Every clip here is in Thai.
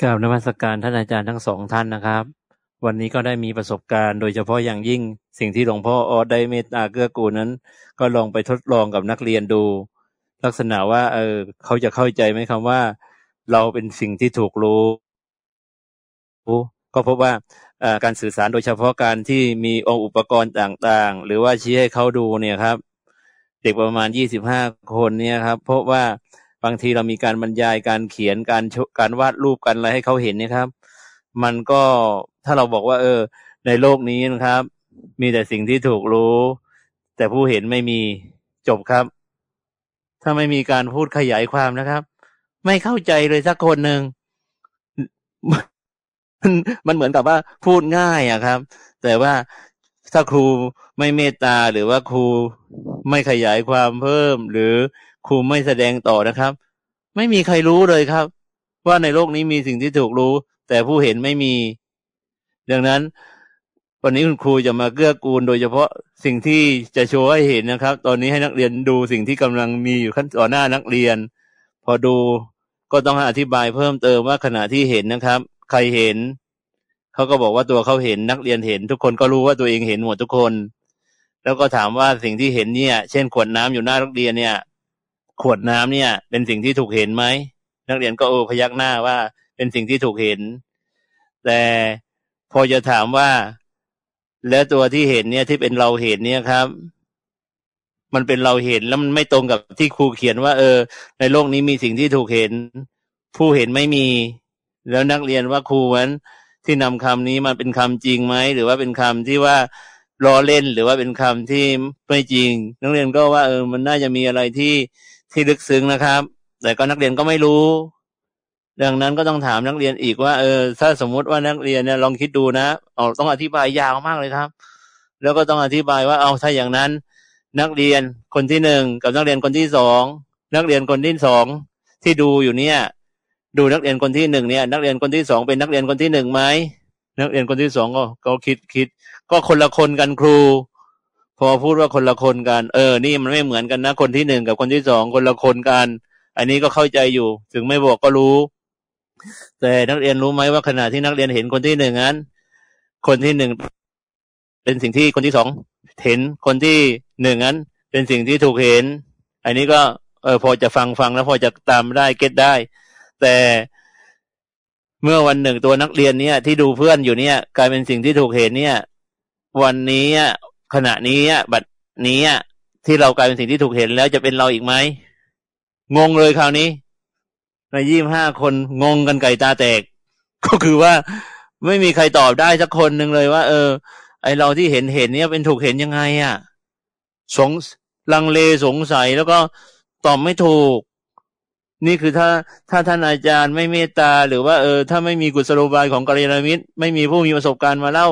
กราบนมัสการท่านอาจารย์ทั้งสองท่านนะครับ วันนี้ก็ได้มีประสบการณ์โดยเฉพาะอย่างยิ่งสิ่งที่หลวงพ่อออสได้เมตตาเกื้อกูลนั้น ก็ลองไปทดลองกับนักเรียนดู ลักษณะว่า เออ เขาจะเข้าใจไหมคำว่า เราเป็นสิ่งที่ถูกรู้ ก็พบว่าการสื่อสารโดยเฉพาะการที่มีองค์อุปกรณ์ต่างๆ หรือว่าชี้ให้เขาดูเนี่ยครับ เด็กประมาณยี่สิบห้าคนเนี่ยครับพบว่า บางทีเรามีการบรรยายการเขียนการการวาดรูปกันอะไรให้เขาเห็นนะครับ มันก็ถ้าเราบอกว่า เออ ในโลกนี้นะครับ มีแต่สิ่งที่ถูกรู้ แต่ผู้เห็นไม่มีจบครับ ถ้าไม่มีการพูดขยายความนะครับ ไม่เข้าใจเลยสักคนหนึ่งมันมันเหมือนกับว่าพูดง่ายอะครับ แต่ว่าถ้าครูไม่เมตตาหรือว่าครูไม่ขยายความเพิ่ม หรือ ครูไม่แสดงต่อนะครับ ไม่มีใครรู้เลยครับ ว่าในโลกนี้มีสิ่งที่ถูกรู้ แต่ผู้เห็นไม่มี ดังนั้น วันนี้คุณครูจะมาเกื้อกูล โดยเฉพาะสิ่งที่จะโชว์ให้เห็นนะครับ ตอนนี้ให้นักเรียนดูสิ่งที่กำลังมีอยู่ขั้นต่อหน้านักเรียน พอดูก็ต้องอธิบายเพิ่มเติมว่าขณะที่เห็นนะครับ ใครเห็นเขาก็บอกว่าตัวเขาเห็นนักเรียนเห็น ทุกคนก็รู้ว่าตัวเองเห็นหมดทุกคน แล้วก็ถามว่าสิ่งที่เห็นเนี่ย เช่นขวดน้ำอยู่หน้านักเรียนเนี่ย ขวดน้ำเนี่ย เป็นสิ่งที่ถูกเห็นไหมนักเรียนก็โอ้พยักหน้าว่าเป็นสิ่งที่ถูกเห็น แต่พอจะถามว่า แล้วตัวที่เห็นเนี่ยที่เป็นเราเห็นเนี่ยครับ มันเป็นเราเห็นแล้วมันไม่ตรงกับที่ครูเขียนว่า เออ ในโลกนี้มีสิ่งที่ถูกเห็น ผู้เห็นไม่มี แล้วนักเรียนว่าครูนั้นที่นำคำนี้มาเป็นคำจริงไหมหรือว่าเป็นคำที่ว่าล้อเล่นหรือว่าเป็นคำที่ไม่จริง นักเรียนก็ว่าเออมันน่าจะมีอะไรที่ ที่ลึกซึ้งนะครับ แต่ก็นักเรียนก็ไม่รู้ ดังนั้นก็ต้องถามนักเรียนอีกว่า เออ ถ้าสมมุติว่านักเรียนเนี่ยลองคิดดูนะเอาต้องอธิบายยาวมากเลยครับ แล้วก็ต้องอธิบายว่าเอาถ้าอย่างนั้น นักเรียนคนที่หนึ่งกับนักเรียนคนที่สองนักเรียนคนที่สองที่ดูอยู่เนี่ย ดูนักเรียนคนที่หนึ่งเนี่ย นักเรียนคนที่สองเป็นนักเรียนคนที่หนึ่งไหมนักเรียนคนที่สองก็ก็คิดคิด ก็คนละคนกันครู พอพูดว่าคนละคนกัน เออ นี่มันไม่เหมือนกันนะ คนที่หนึ่งกับคนที่สองคนละคนกัน อันนี้ก็เข้าใจอยู่ ถึงไม่บอกก็รู้ แต่นักเรียนรู้ไหมว่าขณะที่นักเรียนเห็นคนที่หนึ่งนั้น คนที่หนึ่งเป็นสิ่งที่คนที่สองเห็นคนที่หนึ่งนั้น เป็นสิ่งที่ถูกเห็น อันนี้ก็เออพอจะฟังฟังแล้วพอจะตามได้เก็ตได้ แต่เมื่อวันหนึ่งตัวนักเรียนเนี่ยที่ดูเพื่อนอยู่เนี่ย กลายเป็นสิ่งที่ถูกเห็นเนี่ย วันนี้ ขณะนี้บัดนี้ที่เรากลายเป็นสิ่งที่ถูกเห็นแล้วจะเป็นเราอีกไหมงงเลยคราวนี้ในยี่บห้าคนงงกันไก่ตาแตก ก็คือว่าไม่มีใครตอบได้สักคนหนึ่งเลยว่า เออ ไอเราที่เห็นเห็นเนี่ยเป็นถูกเห็นยังไงอะ่ะสงลังเลสงสัยแล้วก็ตอบไม่ถูก นี่คือถ้าถ้าท่านอาจารย์ไม่เมตตา หรือว่าเออ ถ้าไม่มีกุศโลบายของกัลยาณมิตร ไม่มีผู้มีประสบการณ์มาเล่า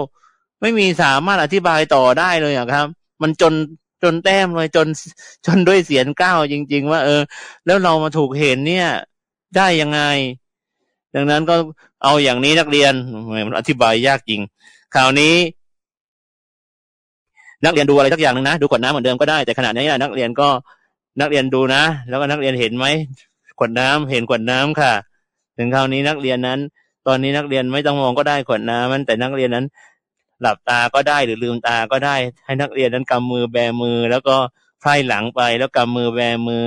ไม่มีสามารถอธิบายต่อได้เลยอะครับ มันจนจนแต้มเลยจนจนด้วยเสียงก้าวจริง ๆ ว่า เออ แล้วเรามาถูกเห็นเนี่ย ได้ยังไง ดังนั้นก็เอาอย่างนี้นักเรียนมันอธิบายยากจริงคราวนี้ นักเรียนดูอะไรสักอย่างหนึ่งนะดูขวดน้ำเหมือนเดิมก็ได้แต่ขณะนี้นักเรียนก็นักเรียนดูนะ แล้วก็นักเรียนเห็นไหมขวดน้ำเห็นขวดน้ำค่ะ ถึงคราวนี้นักเรียนนั้น ตอนนี้นักเรียนไม่ต้องมองก็ได้ขวดน้ำมันแต่นักเรียนนั้น หลับตาก็ได้หรือลืมตาก็ได้ ให้นักเรียนนั้นกำมือแบมือ แล้วก็ไพร่หลังไปแล้วกำมือแบมือ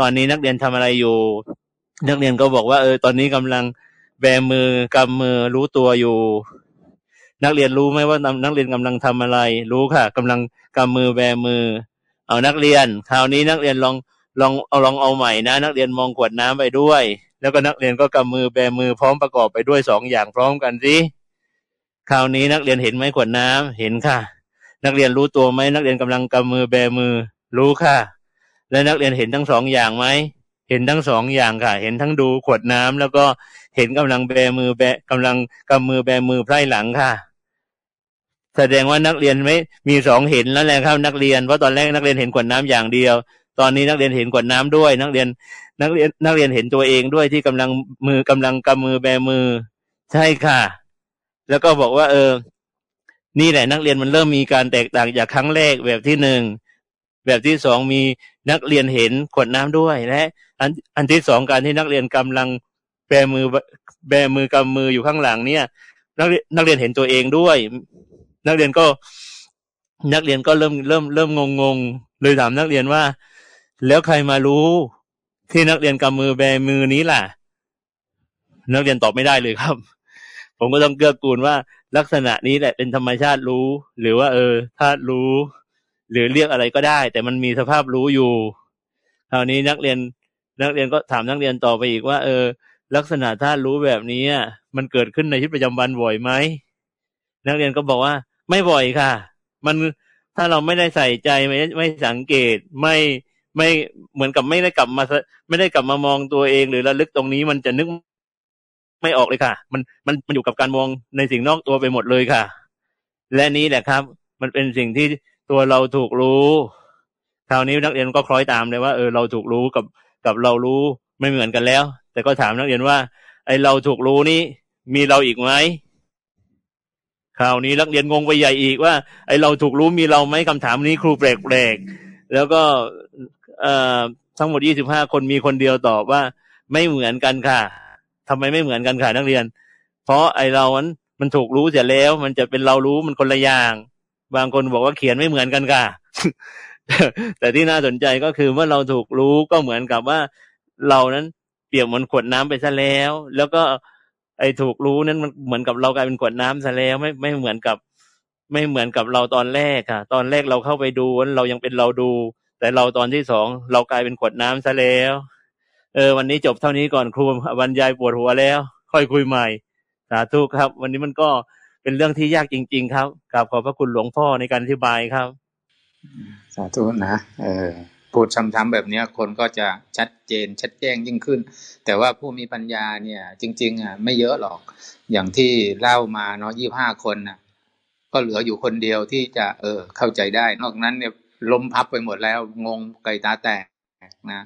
ตอนนี้นักเรียนทำอะไรอยู่ นักเรียนก็บอกว่าเออตอนนี้กำลังแบมือกำมือรู้ตัวอยู่ นักเรียนรู้ไหมว่านักเรียนกำลังทำอะไร รู้ค่ะกำลังกำมือแบมือ เอานักเรียน คราวนี้นักเรียนลองลองเอาลองเอาใหม่นะ นักเรียนมองขวดน้ำไปด้วย แล้วก็นักเรียนก็กำมือแบมือพร้อมประกอบไปด้วยสองอย่างพร้อมกันสิ คราวนี้นักเรียนเห็นไหมขวดน้ำเห็นค่ะ นักเรียนรู้ตัวไหมนักเรียนกำลังกำมือแบมือ รู้ค่ะ และนักเรียนเห็นทั้งสองอย่างไหมเห็นทั้งสองอย่างค่ะ เห็นทั้งดูขวดน้ำแล้วก็เห็นกำลังแบมือแบกำลังกำมือแบมือไพร่หลังค่ะ แสดงว่านักเรียนไม่มีสองเห็นแล้วแหละครับนักเรียนเพราะตอนแรกนักเรียนเห็นขวดน้ำอย่างเดียว ตอนนี้นักเรียนเห็นขวดน้ำด้วย นักเรียนนักเรียนนักเรียนเห็นตัวเองด้วยที่กำลังมือกำลังกำมือแบมือ ใช่ค่ะ แล้วก็บอกว่า เออ นี่แหละนักเรียนมันเริ่มมีการแตกต่างจากครั้งแรกแบบที่หนึ่งแบบที่สองมีนักเรียนเห็นขวดน้ำด้วยและอันอันที่สองการที่นักเรียนกำลังแบมือแบมือกำมืออยู่ข้างหลังเนี่ย นักเรียนนักเรียนเห็นตัวเองด้วย นักเรียนก็ นักเรียนก็เริ่มเริ่มเริ่มงงงงเลยถามนักเรียนว่า แล้วใครมารู้ ที่นักเรียนกำมือแบมือนี้ล่ะ นักเรียนตอบไม่ได้เลยครับ ผมก็ต้องเกื้อกูลว่าลักษณะนี้แหละเป็นธรรมชาติรู้ หรือว่าเออธาตุรู้ หรือเรียกอะไรก็ได้ แต่มันมีสภาพรู้อยู่คราวนี้นักเรียนนักเรียนก็ถามนักเรียนต่อไปอีกว่า เออ ลักษณะธาตุรู้แบบนี้มันเกิดขึ้นในชีวิตประจำวันบ่อยไหมนักเรียนก็บอกว่า ไม่บ่อยค่ะ มันถ้าเราไม่ได้ใส่ใจไม่ไม่สังเกตไม่ไม่เหมือนกับไม่ได้กลับมา ไม่ได้กลับมามองตัวเอง หรือระลึกตรงนี้มันจะนึก ไม่ออกเลยค่ะ มันมันมันอยู่กับการมองในสิ่งนอกตัวไปหมดเลยค่ะ และนี้แหละครับ มันเป็นสิ่งที่ตัวเราถูกรู้คราวนี้นักเรียนก็คล้อยตามเลยว่าเออเราถูกรู้กับกับเรารู้ไม่เหมือนกันแล้ว แต่ก็ถามนักเรียนว่า ไอเราถูกรู้นี้มีเราอีกไหมคราวนี้นักเรียนงงไปใหญ่อีกว่า ไอเราถูกรู้มีเราไหมคำถามนี้ครูแปลกๆแล้วก็เอ่อทั้งหมดยี่สิบห้าคนมีคนเดียวตอบว่า ไม่เหมือนกันค่ะ ทำไมไม่เหมือนกันค่ะนักเรียน เพราะไอเรามันมันถูกรู้เสียแล้ว มันจะเป็นเรารู้มันคนละอย่าง บางคนบอกว่าเขียนไม่เหมือนกันค่ะ แต่ที่น่าสนใจก็คือเมื่อเราถูกรู้ก็เหมือนกับว่าเรานั้นเปียบเหมือนขวดน้ำไปซะแล้ว แล้วก็ไอ้ถูกรู้นั้นมันเหมือนกับเรากลายเป็นขวดน้ำซะแล้วไม่ไม่เหมือนกับ ไม่เหมือนกับเราตอนแรกค่ะ ตอนแรกเราเข้าไปดูเรายังเป็นเราดู แต่เราตอนที่สองเรากลายเป็นขวดน้ำซะแล้ว ออวันนี้จบเท่านี้ก่อนครูบรรยายปวดหัวแล้ว ค่อยคุยใหม่สาธุครับ วันนี้มันก็เป็นเรื่องที่ยากจริง ๆ ครับกราบขอบพระคุณหลวงพ่อในการอธิบายครับ สาธุนะเออพูดซ้ำๆแบบนี้คนก็จะชัดเจนชัดแจ้งยิ่งขึ้น แต่ว่าผู้มีปัญญาเนี่ย จริง ๆอะไม่เยอะหรอก อย่างที่เล่ามาเนาะยี่ห้าคนน่ะ ก็เหลืออยู่คนเดียวที่จะ เออ เข้าใจได้ นอกนั้นเนี่ยล้มพับไปหมดแล้วงงไก่ตาแตกนะ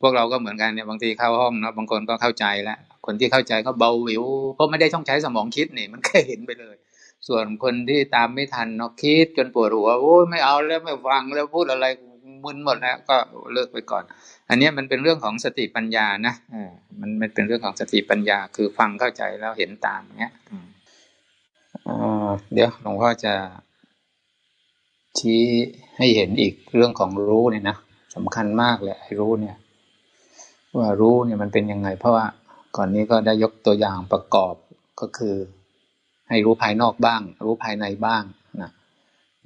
พวกเราก็เหมือนกันเนี่ยบางทีเข้าห้องเนาะบางคนก็เข้าใจแล้วคนที่เข้าใจก็เบาหวิวเพราะไม่ได้ต้องใช้สมองคิดนี่มันแค่เห็นไปเลย ส่วนคนที่ตามไม่ทันเนาะคิดจนปวดหัวโอ้ยไม่เอาแล้วไม่ฟังแล้วพูดอะไรมึนหมดแล้วก็เลิกไปก่อน อันนี้มันเป็นเรื่องของสติปัญญานะอมันมันเป็นเรื่องของสติปัญญา คือฟังเข้าใจแล้วเห็นตามเนี้ยเดี๋ยวหลวงพ่อจะชี้ให้เห็นอีกเรื่องของรู้เนี่ยนะสำคัญมากเลยรู้เนี่ย ว่ารู้เนี่ยมันเป็นยังไง เพราะว่าก่อนนี้ก็ได้ยกตัวอย่างประกอบก็คือ ให้รู้ภายนอกบ้าง รู้ภายในบ้างนะ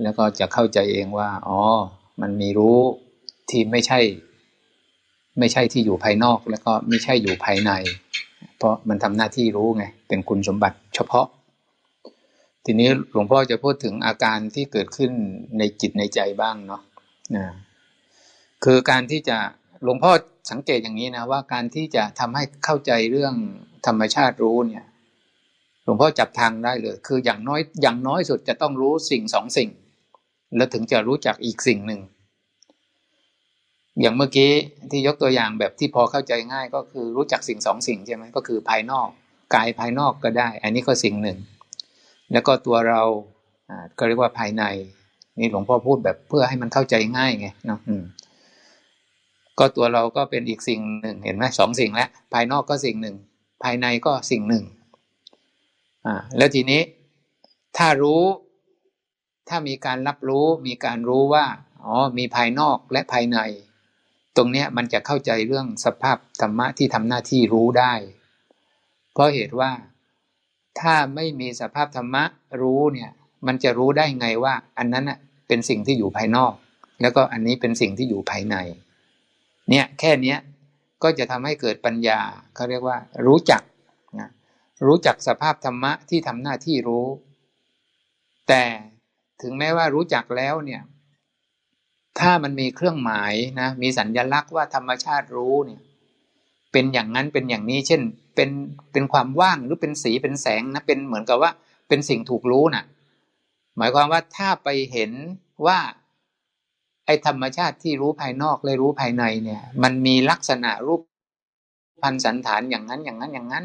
แล้วก็จะเข้าใจเองว่า อ๋อ มันมีรู้ที่ไม่ใช่ ไม่ใช่ที่อยู่ภายนอก แล้วก็ไม่ใช่อยู่ภายใน เพราะมันทำหน้าที่รู้ไง เป็นคุณสมบัติเฉพาะ ทีนี้หลวงพ่อจะพูดถึงอาการที่เกิดขึ้นในจิตในใจบ้างเนาะนะคือการที่จะ หลวงพ่อสังเกตอย่างนี้นะว่าการที่จะทำให้เข้าใจเรื่องธรรมชาติรู้เนี่ย หลวงพ่อจับทางได้เลย คืออย่างน้อยอย่างน้อยสุดจะต้องรู้สิ่งสองสิ่ง แล้วถึงจะรู้จักอีกสิ่งหนึ่ง อย่างเมื่อกี้ที่ยกตัวอย่างแบบที่พอเข้าใจง่ายก็คือรู้จักสิ่งสองสิ่งใช่ไหมก็คือภายนอกกายภายนอกก็ได้ อันนี้ก็สิ่งหนึ่ง แล้วก็ตัวเราก็เรียกว่าภายในนี่หลวงพ่อพูดแบบเพื่อให้มันเข้าใจง่ายไงเนาะ ก็ตัวเราก็เป็นอีกสิ่งหนึ่งเห็นไหมสองสิ่งแล้วภายนอกก็สิ่งหนึ่ง ภายในก็สิ่งหนึ่งอ่าแล้วทีนี้ถ้ารู้ ถ้ามีการรับรู้ มีการรู้ว่าอ๋อมีภายนอกและภายใน ตรงเนี้ยมันจะเข้าใจเรื่องสภาพธรรมะที่ทำหน้าที่รู้ได้ เพราะเหตุว่าถ้าไม่มีสภาพธรรมะรู้เนี่ยมันจะรู้ได้ไงว่า อันนั้นอะเป็นสิ่งที่อยู่ภายนอก แล้วก็อันนี้เป็นสิ่งที่อยู่ภายใน เนี่ยแค่เนี้ยก็จะทำให้เกิดปัญญาเขาเรียกว่า รู้จักนะรู้จักสภาพธรรมะที่ทำหน้าที่รู้ แต่ถึงแม้ว่ารู้จักแล้วเนี่ย ถ้ามันมีเครื่องหมายนะมีสัญญลักษณ์ว่าธรรมชาติรู้เนี่ย เป็นอย่างนั้นเป็นอย่างนี้เช่น เป็นเป็นความว่างหรือเป็นสีเป็นแสงนะเป็นเหมือนกับว่าเป็นสิ่งถูกรู้นะ่ะ หมายความว่าถ้าไปเห็นว่า ไอ้ธรรมชาติที่รู้ภายนอกและรู้ภายในเนี่ย มันมีลักษณะรูปพันสันฐานอย่างนั้นอย่างนั้นอย่างนั้น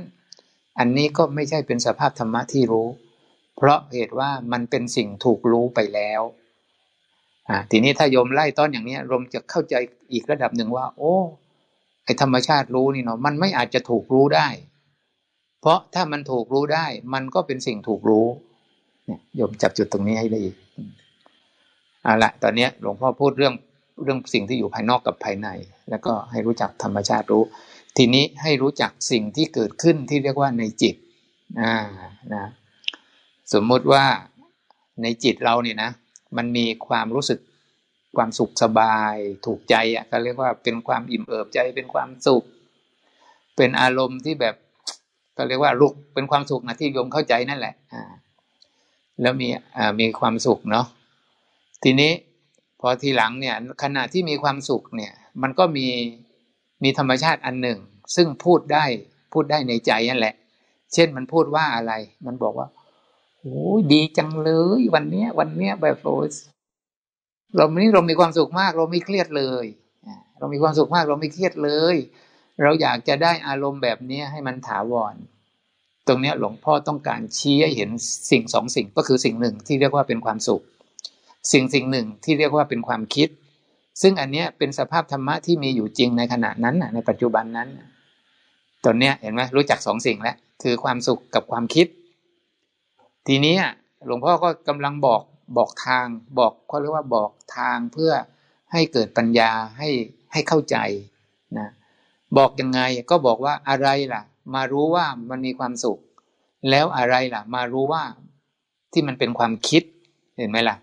อันนี้ก็ไม่ใช่เป็นสภาพธรรมะที่รู้ เพราะเหตุว่ามันเป็นสิ่งถูกรู้ไปแล้วอ่าทีนี้ถ้าโยมไล่ต้นอย่างนี้รมจะเข้าใจอีกระดับหนึ่งว่า โอ้ไอธรรมชาติรู้นี่เนาะมันไม่อาจจะถูกรู้ได้ เพราะถ้ามันถูกรู้ได้ มันก็เป็นสิ่งถูกรู้เนี่ยโยมจับจุดตรงนี้ให้ได้อีก เอาละตอนนี้หลวงพ่อพูดเรื่องเรื่องสิ่งที่อยู่ภายนอกกับภายใน แล้วก็ให้รู้จักธรรมชาติรู้ ทีนี้ให้รู้จักสิ่งที่เกิดขึ้นที่เรียกว่าในจิตอ่านะสมมุติว่าในจิตเราเนี่ยนะ มันมีความรู้สึกความสุขสบายถูกใจอะก็เรียกว่าเป็นความอิ่มเอิบใจเป็นความสุข เป็นอารมณ์ที่แบบก็เรียกว่าลุกเป็นความสุขนะที่โยมเข้าใจนั่นแหละอ่าแล้วมีอ่ามีความสุขเนาะ ทีนี้พอทีหลังเนี่ยขณะที่มีความสุขเนี่ยมันก็มีมีธรรมชาติอันหนึ่ง ซึ่งพูดได้พูดได้ในใจนั่นแหละ เช่นมันพูดว่าอะไร มันบอกว่าโอ้ดีจังเลยวันเนี้ย วันเนี้ยแบบโอ้เรานี้เรามีความสุขมาก เราไม่เครียดเลย เรามีความสุขมากเราไม่เครียดเลย เราอยากจะได้อารมณ์แบบนี้ให้มันถาวร ตรงนี้หลวงพ่อต้องการชี้ให้เห็นสิ่งสองสิ่งก็คือสิ่งหนึ่งที่เรียกว่าเป็นความสุข สิ่งสิ่งหนึ่งที่เรียกว่าเป็นความคิด ซึ่งอันนี้เป็นสภาพธรรมะที่มีอยู่จริงในขณะนั้นในปัจจุบันนั้นตอนนี้เห็นไหมรู้จักสองสิ่งแล้วคือความสุขกับความคิด ทีนี้หลวงพ่อก็กำลังบอกบอกทางบอกเขาเรียกว่าบอกทางเพื่อให้เกิดปัญญาให้ให้เข้าใจนะบอกยังไงก็บอกว่าอะไรล่ะ มารู้ว่ามันมีความสุข แล้วอะไรล่ะ มารู้ว่าที่มันเป็นความคิดเห็นไหมล่ะ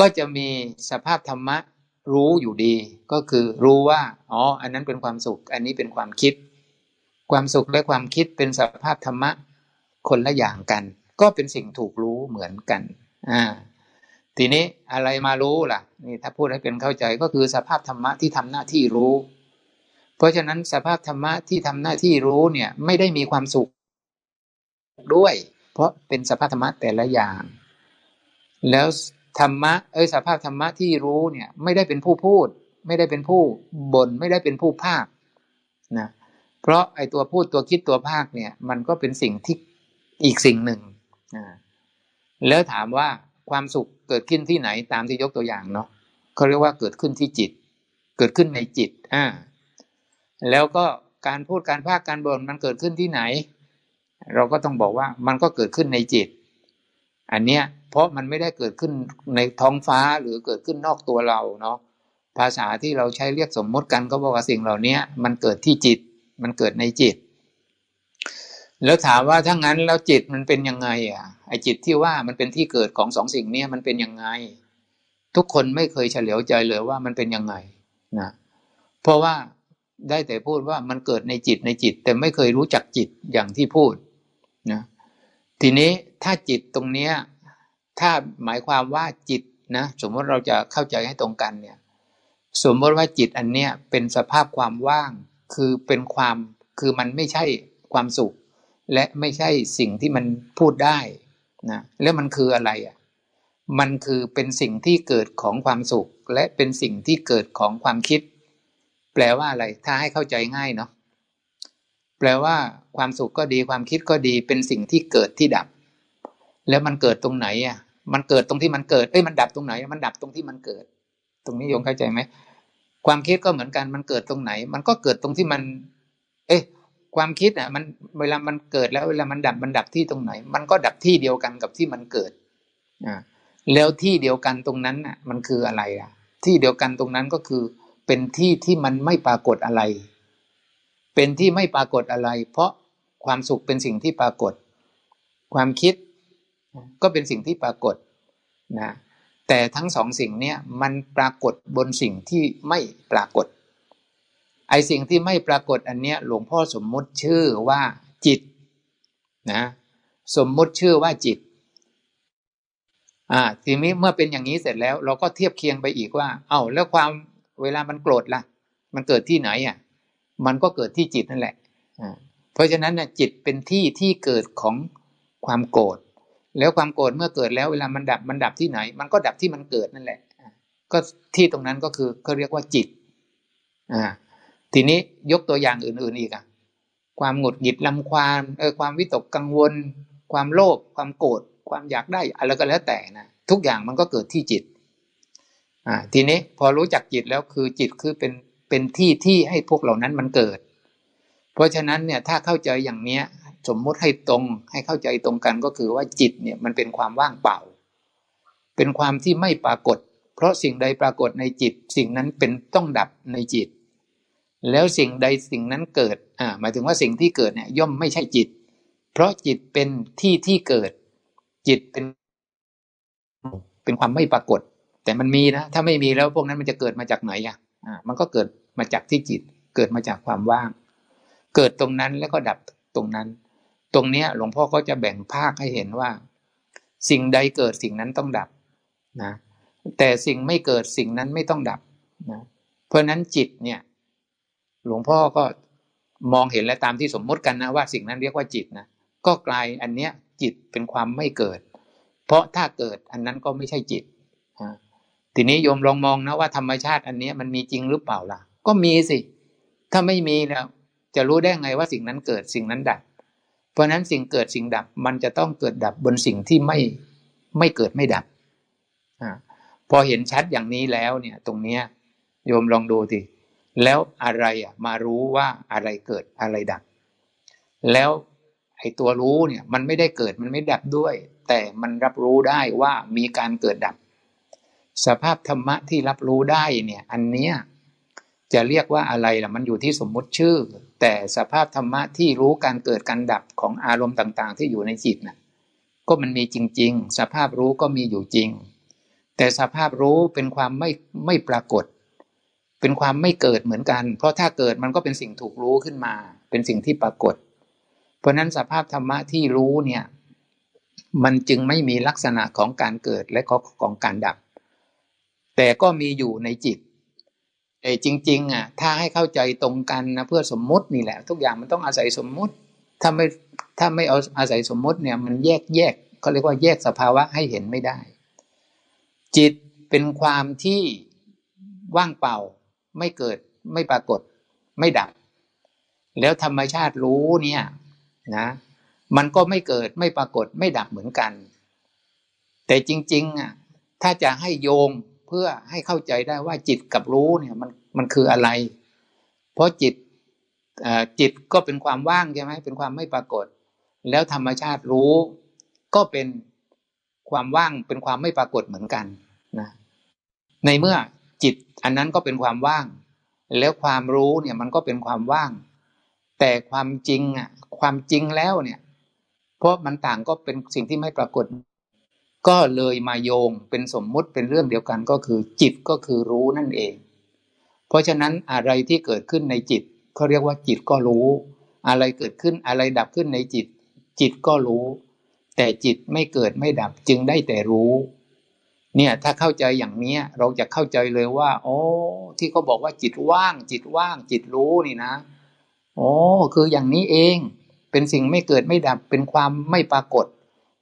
ก็จะมีสภาพธรรมะรู้อยู่ดี ก็คือรู้ว่าอ๋ออันนั้นเป็นความสุข อันนี้เป็นความคิด ความสุขและความคิดเป็นสภาพธรรมะคนละอย่างกัน ก็เป็นสิ่งถูกรู้เหมือนกันอ่าทีนี้อะไรมารู้ล่ะนี่ถ้าพูดให้เป็นเข้าใจก็คือสภาพธรรมะที่ทำหน้าที่รู้ เพราะฉะนั้นสภาพธรรมะที่ทำหน้าที่รู้เนี่ยไม่ได้มีความสุขด้วย เพราะเป็นสภาพธรรมะแต่ละอย่าง แล้ว ธรรมะเอ้ยสภาพธรรมะที่รู้เนี่ย ไม่ได้เป็นผู้พูด ไม่ได้เป็นผู้บน่นไม่ได้เป็นผู้ภาคนะเพราะไอตัวพูดตัวคิดตัวภาคเนี่ย มันก็เป็นสิ่งที่อีกสิ่งหนึ่งนะแล้วถามว่าความสุขเกิดขึ้นที่ไหนตามที่ยกตัวอย่างเนาะเขาเรียกว่าเกิดขึ้นที่จิต เกิดขึ้นในจิตอ่าแล้วก็การพูดการภาคการบ่นมันเกิดขึ้นที่ไหน เราก็ต้องบอกว่ามันก็เกิดขึ้นในจิต อันเนี้ยเพราะมันไม่ได้เกิดขึ้นในท้องฟ้าหรือเกิดขึ้นนอกตัวเราเนาะภาษาที่เราใช้เรียกสมมติกันก็บอกว่าสิ่งเหล่านี้มันเกิดที่จิต มันเกิดในจิต แล้วถามว่าถ้างั้นแล้วจิตมันเป็นยังไงอะไอจิตที่ว่ามันเป็นที่เกิดของสองสิ่งนี้มันเป็นยังไง ทุกคนไม่เคยเฉลียวใจเลยว่ามันเป็นยังไงนะเพราะว่าได้แต่พูดว่ามันเกิดในจิตในจิต แต่ไม่เคยรู้จักจิตอย่างที่พูดนะทีนี้ ถ้าจิตตรงเนี้ยถ้าหมายความว่าจิตนะสมมติเราจะเข้าใจให้ตรงกันเนี่ยสมมติว่าจิตอันเนี้ยเป็นสภาพความว่าง คือเป็นความคือมันไม่ใช่ความสุข และไม่ใช่สิ่งที่มันพูดได้นะแล้วมันคืออะไรอะมันคือเป็นสิ่งที่เกิดของความสุข และเป็นสิ่งที่เกิดของความคิด แปลว่าอะไร ถ้าให้เข้าใจง่ายเนาะแปลว่าความสุขก็ดีความคิดก็ดีเป็นสิ่งที่เกิดที่ดับ แล้วมันเกิดตรงไหนอะ มันเกิดตรงที่มันเกิดเอ้ยมันดับตรงไหน มันดับตรงที่มันเกิด ตรงนี้โยงเข้าใจไหมความคิดก็เหมือนกันมันเกิดตรงไหน มันก็เกิดตรงที่มัน เอ๊ะความคิดอะ มันเวลามันเกิดแล้วเวลามันดับมันดับที่ตรงไหน มันก็ดับที่เดียวกันกับที่มันเกิดอ่าแล้วที่เดียวกันตรงนั้นอะ มันคืออะไรอะ ที่เดียวกันตรงนั้นก็คือเป็นที่ที่มันไม่ปรากฏอะไร เป็นที่ไม่ปรากฏอะไร เพราะความสุขเป็นสิ่งที่ปรากฏ ความคิด ก็เป็นสิ่งที่ปรากฏนะแต่ทั้งสองสิ่งเนี้ยมันปรากฏบนสิ่งที่ไม่ปรากฏ ไอสิ่งที่ไม่ปรากฏอันเนี้ยหลวงพ่อสมมุติชื่อว่าจิตนะสมมุติชื่อว่าจิตอ่าทีนี้เมื่อเป็นอย่างนี้เสร็จแล้ว เราก็เทียบเคียงไปอีกว่า เอา้าแล้วความเวลามันโกรธล่ะ มันเกิดที่ไหนอะ มันก็เกิดที่จิตนั่นแหละอ่าเพราะฉะนั้นนะจิตเป็นที่ที่เกิดของความโกรธ แล้วความโกรธเมื่อเกิดแล้วเวลามันดับมันดับที่ไหน มันก็ดับที่มันเกิดนั่นแหละก็ที่ตรงนั้นก็คือเขาเรียกว่าจิต อ่า ทีนี้ยกตัวอย่างอื่น ๆอีกอะความหงุดหงิดลำความเออความวิตกกังวล ความโลภความโกรธความอยากได้อะไรก็แล้วแต่นะทุกอย่างมันก็เกิดที่จิต อ่า ทีนี้พอรู้จักจิตแล้วคือจิตคือเป็นเป็นที่ที่ให้พวกเหล่านั้นมันเกิด เพราะฉะนั้นเนี่ยถ้าเข้าใจอย่างเนี้ย สมมติให้ตรงให้เข้าใจตรงกันก็คือว่าจิตเนี่ยมันเป็นความว่างเปล่า เป็นความที่ไม่ปรากฏ เพราะสิ่งใดปรากฏในจิต สิ่งนั้นเป็นต้องดับในจิต แล้วสิ่งใดสิ่งนั้นเกิดอ่าหมายถึงว่าสิ่งที่เกิดเนี่ยย่อมไม่ใช่จิต เพราะจิตเป็นที่ที่เกิด จิตเป็นเป็นความไม่ปรากฏ แต่มันมีนะถ้าไม่มีแล้วพวกนั้นมันจะเกิดมาจากไหนอะอ่ามันก็เกิดมาจากที่จิต เกิดมาจากความว่าง เกิดตรงนั้นแล้วก็ดับตรงนั้น ตรงเนี้ยหลวงพ่อก็จะแบ่งภาคให้เห็นว่า สิ่งใดเกิดสิ่งนั้นต้องดับนะแต่สิ่งไม่เกิดสิ่งนั้นไม่ต้องดับนะเพราะนั้นจิตเนี่ย หลวงพ่อก็มองเห็นและตามที่สมมติกันนะว่าสิ่งนั้นเรียกว่าจิตนะก็กลายอันเนี้ยจิตเป็นความไม่เกิด เพราะถ้าเกิดอันนั้นก็ไม่ใช่จิตทีนี้โยมลองมองนะว่าธรรมชาติอันนี้มันมีจริงหรือเปล่าล่ะ ก็มีสิ ถ้าไม่มีแล้ว จะรู้ได้ไงว่าสิ่งนั้นเกิดสิ่งนั้นดับ เพราะนั้นสิ่งเกิดสิ่งดับมันจะต้องเกิดดับบนสิ่งที่ไม่ไม่เกิดไม่ดับอพอเห็นชัดอย่างนี้แล้วเนี่ย ตรงเนี้ยโยมลองดูสิแล้วอะไรอะ มารู้ว่าอะไรเกิดอะไรดับ แล้วไอ้ตัวรู้เนี่ย มันไม่ได้เกิดมันไม่ดับด้วย แต่มันรับรู้ได้ว่ามีการเกิดดับ สภาพธรรมะที่รับรู้ได้เนี่ย อันเนี้ยจะเรียกว่าอะไรล่ะ มันอยู่ที่สมมุติชื่อ แต่สภาพธรรมะที่รู้การเกิดการดับของอารมณ์ต่างๆ ที่อยู่ในจิตน่ะก็มันมีจริง ๆ สภาพรู้ก็มีอยู่จริง แต่สภาพรู้เป็นความไม่ไม่ปรากฏ เป็นความไม่เกิดเหมือนกัน เพราะถ้าเกิดมันก็เป็นสิ่งถูกรู้ขึ้นมา เป็นสิ่งที่ปรากฏ เพราะนั้นสภาพธรรมะที่รู้เนี่ยมันจึงไม่มีลักษณะของการเกิดและของการดับ แต่ก็มีอยู่ในจิต แต่จริง ๆ อะ ถ้าให้เข้าใจตรงกันนะเพื่อสมมุตินี่แหละ ทุกอย่างมันต้องอาศัยสมมุติ ถ้าไม่ถ้าไม่เอาอาศัยสมมุติเนี่ย มันแยกแยกเขาเรียกว่าแยกสภาวะให้เห็นไม่ได้ จิตเป็นความที่ว่างเปล่า ไม่เกิดไม่ปรากฏ ไม่ดับ แล้วธรรมชาติรู้เนี่ยนะมันก็ไม่เกิดไม่ปรากฏไม่ดับเหมือนกัน แต่จริง ๆ อะ ถ้าจะให้โยงเพื่อให้เข้าใจได้ว่าจิตกับรู้เนี่ย มัน มันคืออะไร เพราะจิตจิตก็เป็นความว่างใช่ไหมเป็นความไม่ปรากฏ แล้วธรรมชาติรู้ก็เป็นความว่างเป็นความไม่ปรากฏเหมือนกันนะในเมื่อจิตอันนั้นก็เป็นความว่าง แล้วความรู้เนี่ยมันก็เป็นความว่าง แต่ความจริงอะความจริงแล้วเนี่ย เพราะมันต่างก็เป็นสิ่งที่ไม่ปรากฏ ก็เลยมาโยงเป็นสมมุติเป็นเรื่องเดียวกันก็คือ จิตก็คือรู้นั่นเอง เพราะฉะนั้นอะไรที่เกิดขึ้นในจิตเขาเรียกว่าจิตก็รู้ อะไรเกิดขึ้นอะไรดับขึ้นในจิต จิตก็รู้ แต่จิตไม่เกิดไม่ดับจึงได้แต่รู้ เนี่ยถ้าเข้าใจอย่างนี้เราจะเข้าใจเลยว่า โอ้ที่เขาบอกว่าจิตว่าง จิตว่าง จิตรู้นี่นะโอ้คืออย่างนี้เอง เป็นสิ่งไม่เกิดไม่ดับเป็นความไม่ปรากฏ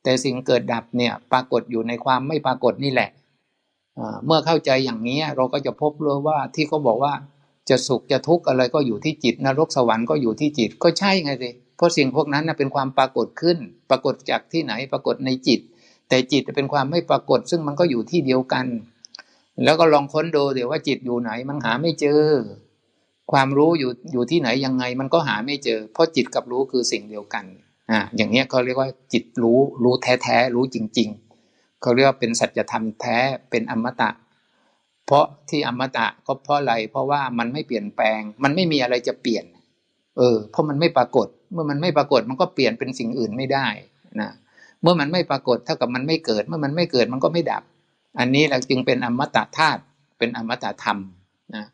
แต่สิ่งเกิดดับเนี่ยปรากฏอยู่ในความไม่ปรากฏนี่แหละ เมื่อเข้าใจอย่างนี้เราก็จะพบเลยว่าที่เขาบอกว่าจะสุขจะทุกข์อะไรก็อยู่ที่จิตนรกสวรรค์ก็อยู่ที่จิตก็ใช่ไงสิเพราะสิ่งพวกนั้นเป็นความปรากฏขึ้น ปรากฏจากที่ไหนปรากฏในจิต แต่จิตเป็นความไม่ปรากฏ ซึ่งมันก็อยู่ที่เดียวกัน แล้วก็ลองค้นดูเดี๋ยวว่าจิตอยู่ไหนมันหาไม่เจอ ความรู้อยู่อยู่ที่ไหนยังไงมันก็หาไม่เจอ เพราะจิตกับรู้คือสิ่งเดียวกันอ่าอย่างเนี้ยเขาเรียกว่าจิตรู้รู้แท้แท้รู้จริง ๆ เขาเรียกว่าเป็นสัจธรรมแท้เป็นอมตะ เพราะที่อมตะก็เพราะอะไร เพราะว่ามันไม่เปลี่ยนแปลง มันไม่มีอะไรจะเปลี่ยน เออ เพราะมันไม่ปรากฏ เมื่อมันไม่ปรากฏมันก็เปลี่ยนเป็นสิ่งอื่นไม่ได้นะเมื่อมันไม่ปรากฏเท่ากับมันไม่เกิด เมื่อมันไม่เกิดมันก็ไม่ดับ อันนี้เราจึงเป็นอมตะธาตุเป็นอมตะธรรมนะ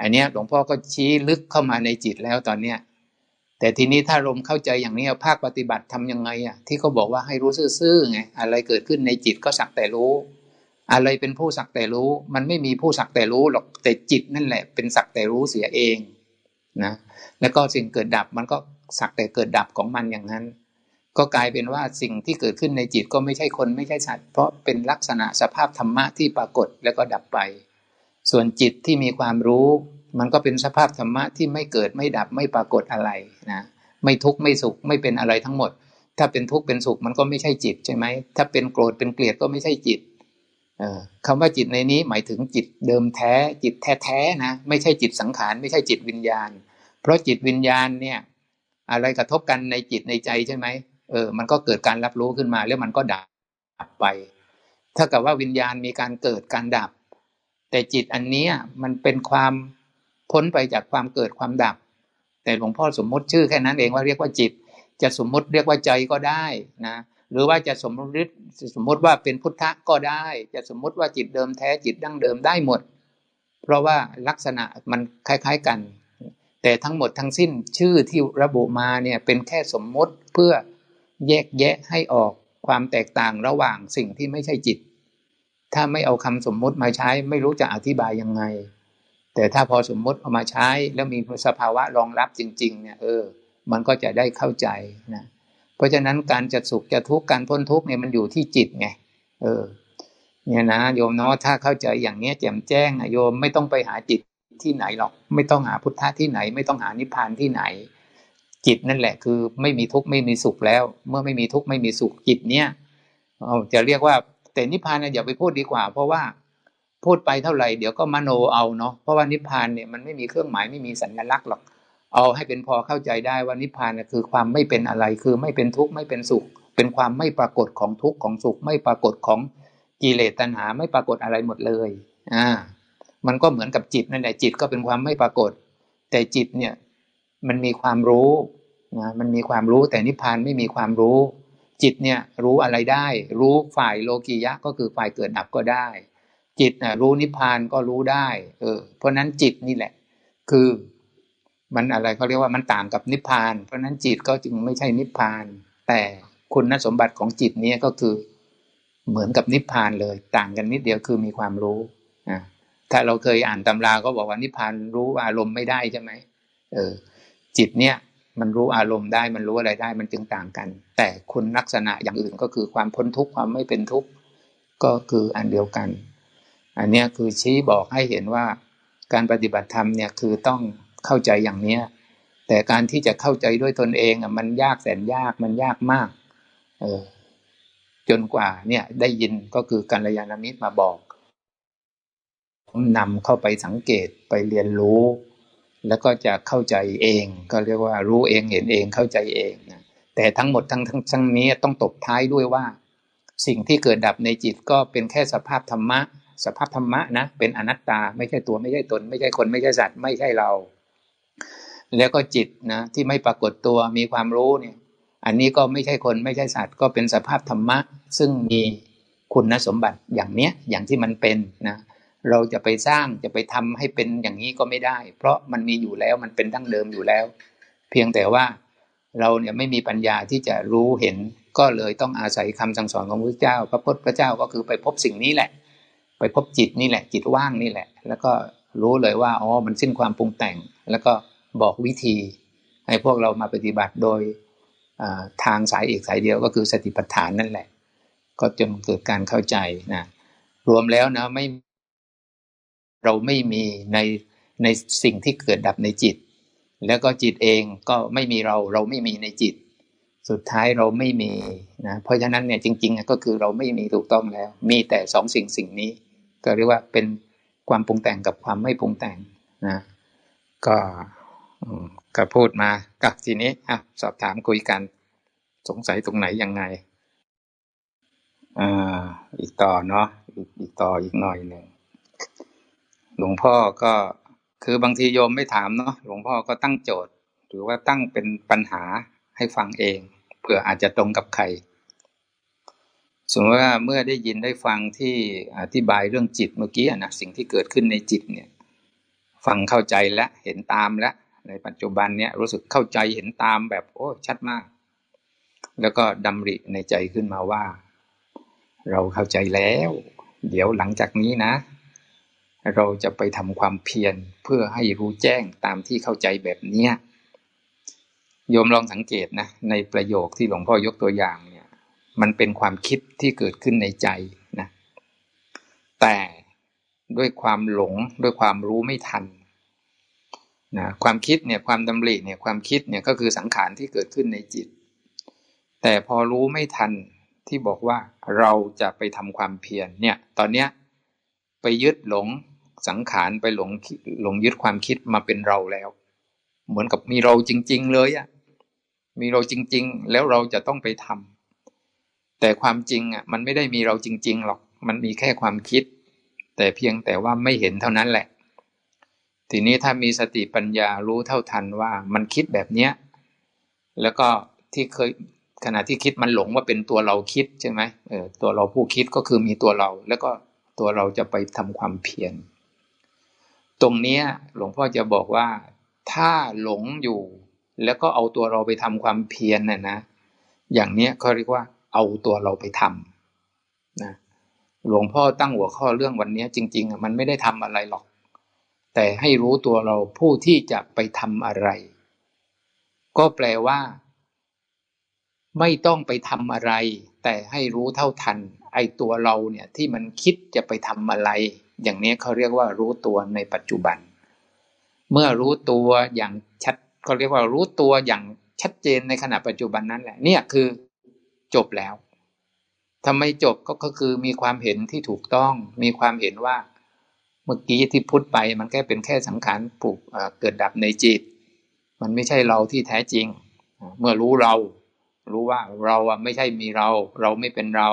อันนี้หลวงพ่อก็ชี้ลึกเข้ามาในจิตแล้วตอนเนี้ย แต่ทีนี้ถ้าลมเข้าใจอย่างนี้ภาคปฏิบัติทํำยังไงอะที่เขาบอกว่าให้รู้ซื่อๆไงอะไรเกิดขึ้นในจิตก็สักแต่รู้ อะไรเป็นผู้สักแต่รู้ มันไม่มีผู้สักแต่รู้หรอกแต่จิตนั่นแหละ เป็นสักแต่รู้เสียเองนะแล้วก็สิ่งเกิดดับมันก็สักแต่เกิดดับของมันอย่างนั้น ก็กลายเป็นว่าสิ่งที่เกิดขึ้นในจิตก็ไม่ใช่คนไม่ใช่สัตว์เพราะเป็นลักษณะสภาพธรรมะที่ปรากฏแล้วก็ดับไป ส่วนจิตที่มีความรู้ มันก็เป็นสภาพธรรมะที่ไม่เกิดไม่ดับไม่ปรากฏอะไรนะไม่ทุกข์ไม่สุขไม่เป็นอะไรทั้งหมด ถ้าเป็นทุกข์เป็นสุขมันก็ไม่ใช่จิตใช่ไหมถ้าเป็นโกรธเป็นเกลียดก็ไม่ใช่จิตคำว่าจิตในนี้หมายถึงจิตเดิมแท้ จิตแท้ๆนะไม่ใช่จิตสังขารไม่ใช่จิตวิญญาณ เพราะจิตวิญญาณเนี่ยอะไรกระทบกันในจิตในใจใช่ไหมเออมันก็เกิดการรับรู้ขึ้นมาแล้วมันก็ดับไป ถ้ากับว่าวิญญาณมีการเกิดการดับ แต่จิตอันนี้มันเป็นความ พ้นไปจากความเกิดความดับ แต่หลวงพ่อสมมติชื่อแค่นั้นเองว่าเรียกว่าจิต จะสมมติเรียกว่าใจก็ได้นะหรือว่าจะสมมติสมมติว่าเป็นพุทธะก็ได้ จะสมมติว่าจิตเดิมแท้จิตดั้งเดิมได้หมด เพราะว่าลักษณะมันคล้าย ๆกัน แต่ทั้งหมดทั้งสิ้นชื่อที่ระบุมาเนี่ยเป็นแค่สมมติเพื่อแยกแยะให้ออกความแตกต่างระหว่างสิ่งที่ไม่ใช่จิต ถ้าไม่เอาคำสมมติมาใช้ไม่รู้จะอธิบายยังไง แต่ถ้าพอสมมติเอามาใช้แล้วมีสภาวะรองรับจริง ๆ เนี่ย เออ มันก็จะได้เข้าใจนะเพราะฉะนั้นการจะสุขจะทุกข์การพ้นทุกข์เนี่ยมันอยู่ที่จิตไงเออ เนี่ยนะโยมเนาะถ้าเข้าใจอย่างเนี้ยแจ่มแจ้งโยมไม่ต้องไปหาจิตที่ไหนหรอก ไม่ต้องหาพุทธะที่ไหน ไม่ต้องหานิพพานที่ไหน จิตนั่นแหละคือไม่มีทุกข์ไม่มีสุขแล้ว เมื่อไม่มีทุกข์ไม่มีสุขจิตเนี้ยเอาจะเรียกว่าแต่นิพพานเนี่ยอย่าไปพูดดีกว่า เพราะว่า พูดไปเท่าไหร่เดี๋ยวก็มโนเอาเนาะเพราะว่านิพพานเนี่ยมันไม่มีเครื่องหมายไม่มีสัญลักษณ์หรอก เอาให้เป็นพอเข้าใจได้ว่านิพพานคือความไม่เป็นอะไรคือไม่เป็นทุกข์ไม่เป็นสุข เป็นความไม่ปรากฏของทุกข์ของสุข ไม่ปรากฏของกิเลสตัณหาไม่ปรากฏอะไรหมดเลยอ่ามันก็เหมือนกับจิตนั่นแหละจิตก็เป็นความไม่ปรากฏ แต่จิตเนี่ยมันมีความรู้นะมันมีความรู้แต่นิพพานไม่มีความรู้ จิตเนี่ยรู้อะไรได้ รู้ฝ่ายโลกียะก็คือฝ่ายเกิดดับก็ได้ จิตนะรู้นิพพานก็รู้ได้ เออ เพราะนั้นจิตนี่แหละ คือมันอะไรเขาเรียกว่ามันต่างกับนิพพาน เพราะนั้นจิตก็จึงไม่ใช่นิพพาน แต่คุณสมบัติของจิตนี้ก็คือเหมือนกับนิพพานเลย ต่างกันนิดเดียวคือมีความรู้อ่าถ้าเราเคยอ่านตำราก็บอกว่านิพพานรู้อารมณ์ไม่ได้ใช่ไหมเออ จิตเนี่ยมันรู้อารมณ์ได้มันรู้อะไรได้มันจึงต่างกัน แต่คุณลักษณะอย่างอื่นก็คือความพ้นทุกข์ความไม่เป็นทุกข์ก็คืออันเดียวกัน อันนี้คือชี้บอกให้เห็นว่าการปฏิบัติธรรมเนี่ยคือต้องเข้าใจอย่างเนี้ยแต่การที่จะเข้าใจด้วยตนเองอะมันยากแสนยากมันยากมาก เออ จนกว่าเนี่ยได้ยินก็คือกัลยาณมิตรมาบอกนำเข้าไปสังเกตไปเรียนรู้ แล้วก็จะเข้าใจเอง ก็เรียกว่ารู้เองเห็นเองเข้าใจเองนะแต่ทั้งหมดทั้งทั้งทั้งนี้ต้องตบท้ายด้วยว่า สิ่งที่เกิดดับในจิตก็เป็นแค่สภาพธรรมะ สภาพธรรมะนะเป็นอนัตตาไม่ใช่ตัวไม่ใช่ตน ไม่ใช่คนไม่ใช่สัตว์ไม่ใช่เรา แล้วก็จิตนะที่ไม่ปรากฏตัวมีความรู้เนี่ย อันนี้ก็ไม่ใช่คนไม่ใช่สัตว์ ก็เป็นสภาพธรรมะ ซึ่งมีคุณสมบัติอย่างเนี้ยอย่างที่มันเป็นนะเราจะไปสร้างจะไปทำให้เป็นอย่างนี้ก็ไม่ได้ เพราะมันมีอยู่แล้วมันเป็นดั้งเดิมอยู่แล้ว เพียงแต่ว่าเราเนี่ยไม่มีปัญญาที่จะรู้เห็น ก็เลยต้องอาศัยคำสั่งสอนของพระเจ้า พระพุทธเจ้าก็คือไปพบสิ่งนี้แหละ ไปพบจิตนี่แหละ จิตว่างนี่แหละ แล้วก็รู้เลยว่าอ๋อมันสิ้นความปรุงแต่ง แล้วก็บอกวิธี ให้พวกเรามาปฏิบัติโดยทางสายเอกสายเดียวก็คือสติปัฏฐานนั่นแหละ ก็จนเกิดการเข้าใจนะรวมแล้วนะไม่เราไม่มีในในสิ่งที่เกิดดับในจิต แล้วก็จิตเองก็ไม่มีเราเราไม่มีในจิต สุดท้ายเราไม่มีนะเพราะฉะนั้นเนี่ยจริง ๆ ก็คือเราไม่มีถูกต้องแล้ว มีแต่สองสิ่งสิ่งนี้ ก็เรียกว่าเป็นความปรุงแต่งกับความไม่ปรุงแต่งนะ ก็ก็พูดมากับทีนี้อะสอบถามคุยกัน สงสัยตรงไหนยังไงอ่าอีกต่อเนาะอีกต่ออีกหน่อยหนึ่งหลวงพ่อก็คือบางทีโยมไม่ถามเนาะหลวงพ่อก็ตั้งโจทย์ หรือว่าตั้งเป็นปัญหาให้ฟังเองเผื่ออาจจะตรงกับใคร สมมติว่าเมื่อได้ยินได้ฟังที่อธิบายเรื่องจิตเมื่อกี้นะสิ่งที่เกิดขึ้นในจิตเนี่ย ฟังเข้าใจแล้วเห็นตามแล้วในปัจจุบันเนี่ยรู้สึกเข้าใจเห็นตามแบบโอ้ชัดมาก แล้วก็ดำริในใจขึ้นมาว่า เราเข้าใจแล้ว เดี๋ยวหลังจากนี้นะ เราจะไปทำความเพียรเพื่อให้รู้แจ้งตามที่เข้าใจแบบเนี้ยโยมลองสังเกตนะในประโยคที่หลวงพ่อยกตัวอย่าง มันเป็นความคิดที่เกิดขึ้นในใจนะ แต่ด้วยความหลงด้วยความรู้ไม่ทันนะความคิดเนี่ยความดำริเนี่ยความคิดเนี่ยก็คือสังขารที่เกิดขึ้นในจิต แต่พอรู้ไม่ทันที่บอกว่าเราจะไปทำความเพียรเนี่ยตอนเนี้ยไปยึดหลงสังขารไปหลงหลงยึดความคิดมาเป็นเราแล้ว เหมือนกับมีเราจริง ๆ เลยอะมีเราจริง ๆ แล้วเราจะต้องไปทำ แต่ความจริงอะมันไม่ได้มีเราจริง ๆ หรอก มันมีแค่ความคิด แต่เพียงแต่ว่าไม่เห็นเท่านั้นแหละ ทีนี้ถ้ามีสติปัญญารู้เท่าทันว่ามันคิดแบบเนี้ย แล้วก็ที่เคยขณะที่คิดมันหลงว่าเป็นตัวเราคิดใช่ไหมเออตัวเราผู้คิดก็คือมีตัวเรา แล้วก็ตัวเราจะไปทำความเพียรตรงเนี้ยหลวงพ่อจะบอกว่า ถ้าหลงอยู่ แล้วก็เอาตัวเราไปทำความเพียรน่ะนะ อย่างเนี้ยเขาเรียกว่า เอาตัวเราไปทำนะหลวงพ่อตั้งหัวข้อเรื่องวันนี้จริงๆอะมันไม่ได้ทำอะไรหรอก แต่ให้รู้ตัวเราผู้ที่จะไปทำอะไร ก็แปลว่า ไม่ต้องไปทำอะไร แต่ให้รู้เท่าทัน ไอ้ตัวเราเนี่ยที่มันคิดจะไปทำอะไร อย่างนี้เขาเรียกว่ารู้ตัวในปัจจุบัน เมื่อรู้ตัวอย่างชัดเขาเรียกว่ารู้ตัวอย่างชัดเจนในขณะปัจจุบันนั้นแหละ เนี่ยคือ จบแล้วทำไมจบก็คือมีความเห็นที่ถูกต้อง มีความเห็นว่า เมื่อกี้ที่พูดไปมันแค่เป็นแค่สังขารปลูกเกิดดับในจิต มันไม่ใช่เราที่แท้จริง เมื่อรู้เรา รู้ว่าเราไม่ใช่มีเรา เราไม่เป็นเรา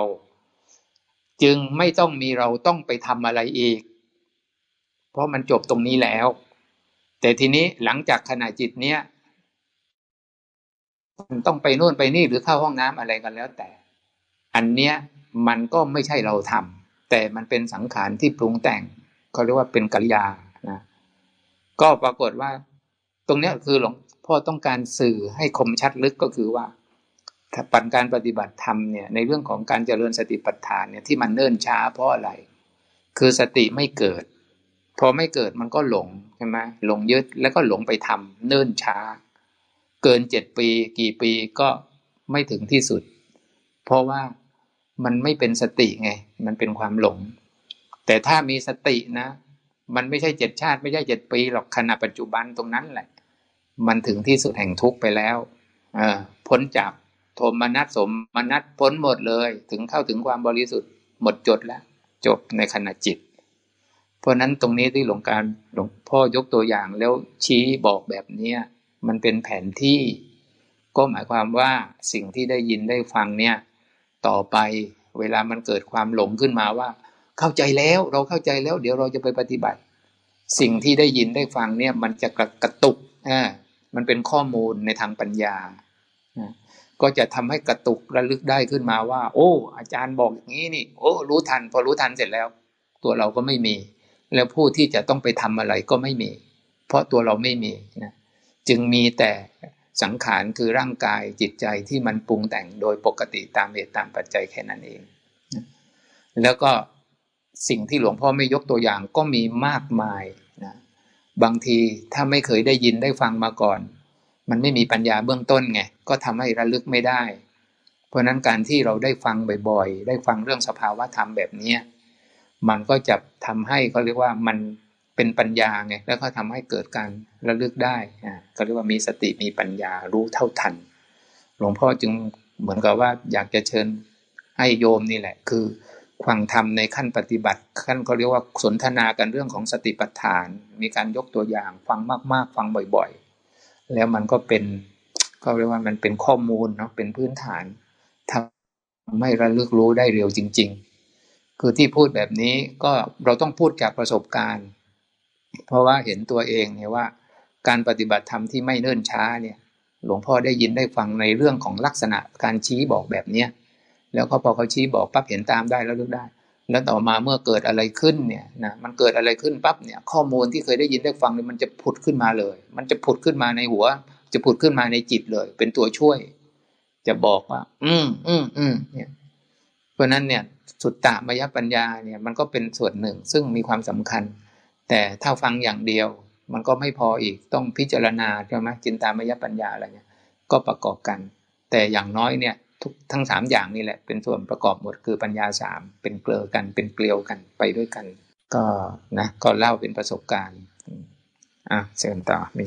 จึงไม่ต้องมีเราต้องไปทำอะไรอีก เพราะมันจบตรงนี้แล้ว แต่ทีนี้หลังจากขณะจิตเนี้ย ต้องไปนู่นไปนี่หรือเข้าห้องน้ำอะไรกันแล้วแต่ อันเนี้ยมันก็ไม่ใช่เราทำแต่มันเป็นสังขารที่ปรุงแต่งเขาเรียกว่าเป็นกิริยานะก็ปรากฏว่า ตรงเนี้ยคือหลวงพ่อต้องการสื่อให้คมชัดลึกก็คือว่าปัญการปฏิบัติธรรมเนี่ยในเรื่องของการเจริญสติปัฏฐานเนี่ยที่มันเนิ่นช้าเพราะอะไร คือสติไม่เกิด พอไม่เกิดมันก็หลงใช่ไหมหลงยึดแล้วก็หลงไปทำเนิ่นช้า เกินเจ็ดปี กี่ปีก็ไม่ถึงที่สุด เพราะว่ามันไม่เป็นสติไง มันเป็นความหลง แต่ถ้ามีสตินะ มันไม่ใช่เจ็ดชาติ ไม่ใช่เจ็ดปีหรอกขณะปัจจุบันตรงนั้นแหละ มันถึงที่สุดแห่งทุกข์ไปแล้วเออพ้นจากโทมนัสสมมนัสพ้นหมดเลย ถึงเข้าถึงความบริสุทธิ์หมดจดแล้ว จบในขณะจิต เพราะนั้นตรงนี้ที่หลวงการหลวงพ่อยกตัวอย่างแล้วชี้บอกแบบเนี้ย มันเป็นแผนที่ก็หมายความว่าสิ่งที่ได้ยินได้ฟังเนี่ยต่อไปเวลามันเกิดความหลงขึ้นมาว่า เข้าใจแล้วเราเข้าใจแล้ว เดี๋ยวเราจะไปปฏิบัติ สิ่งที่ได้ยินได้ฟังเนี่ยมันจะกระตุกอ่ามันเป็นข้อมูลในทางปัญญา ก็จะทำให้กระตุกระลึกได้ขึ้นมาว่า โอ้ อาจารย์บอกอย่างนี้นี่ โอ้รู้ทัน พอรู้ทันเสร็จแล้ว ตัวเราก็ไม่มี แล้วผู้ที่จะต้องไปทำอะไรก็ไม่มี เพราะตัวเราไม่มีนะ จึงมีแต่สังขารคือร่างกายจิตใจที่มันปรุงแต่งโดยปกติตามเหตุตามปัจจัยแค่นั้นเอง แล้วก็สิ่งที่หลวงพ่อไม่ยกตัวอย่างก็มีมากมายนะบางทีถ้าไม่เคยได้ยินได้ฟังมาก่อน มันไม่มีปัญญาเบื้องต้นไงก็ทำให้ระลึกไม่ได้ เพราะนั้นการที่เราได้ฟังบ่อยๆ ได้ฟังเรื่องสภาวะธรรมแบบนี้มันก็จะทำให้เขาเรียกว่ามัน เป็นปัญญาไงแล้วก็ทำให้เกิดการระลึกได้อ่าก็เรียกว่ามีสติมีปัญญารู้เท่าทัน หลวงพ่อจึงเหมือนกับว่าอยากจะเชิญให้โยมนี่แหละ คือฟังธรรมในขั้นปฏิบัติขั้นเขาเรียกว่าสนทนากันเรื่องของสติปัฏฐาน มีการยกตัวอย่างฟังมาก ๆ ฟังบ่อยๆ แล้วมันก็เป็นเขาเรียกว่ามันเป็นข้อมูลเนาะเป็นพื้นฐานทำให้ระลึกรู้ได้เร็วจริง ๆ คือที่พูดแบบนี้ก็เราต้องพูดจากประสบการณ์ เพราะว่าเห็นตัวเองเนี่ยว่า การปฏิบัติธรรมที่ไม่เนิ่นช้าเนี่ย หลวงพ่อได้ยินได้ฟังในเรื่องของลักษณะการชี้บอกแบบเนี้ยแล้วก็พอเขาชี้บอกปั๊บเห็นตามได้แล้วลึกได้ แล้วต่อมาเมื่อเกิดอะไรขึ้นเนี่ยนะมันเกิดอะไรขึ้นปั๊บเนี่ยข้อมูลที่เคยได้ยินได้ฟังเนี่ยมันจะผุดขึ้นมาเลย มันจะผุดขึ้นมาในหัว จะผุดขึ้นมาในจิตเลย เป็นตัวช่วย จะบอกว่า อืมอืมอืมเนี่ย เพราะนั้นเนี่ยสุตตะมยปัญญาเนี่ยมันก็เป็นส่วนหนึ่งซึ่งมีความสำคัญ แต่ถ้าฟังอย่างเดียว มันก็ไม่พออีกต้องพิจารณาใช่ไหมจินตามยปัญญาอะไรเนี่ยก็ประกอบกัน แต่อย่างน้อยเนี่ยทุกทั้งสามอย่างนี่แหละ เป็นส่วนประกอบหมดคือปัญญาสามเป็นเกลือกันเป็นเกลียวกันไปด้วยกัน ก็นะก็เล่าเป็นประสบการณ์อะเชิญต่อมี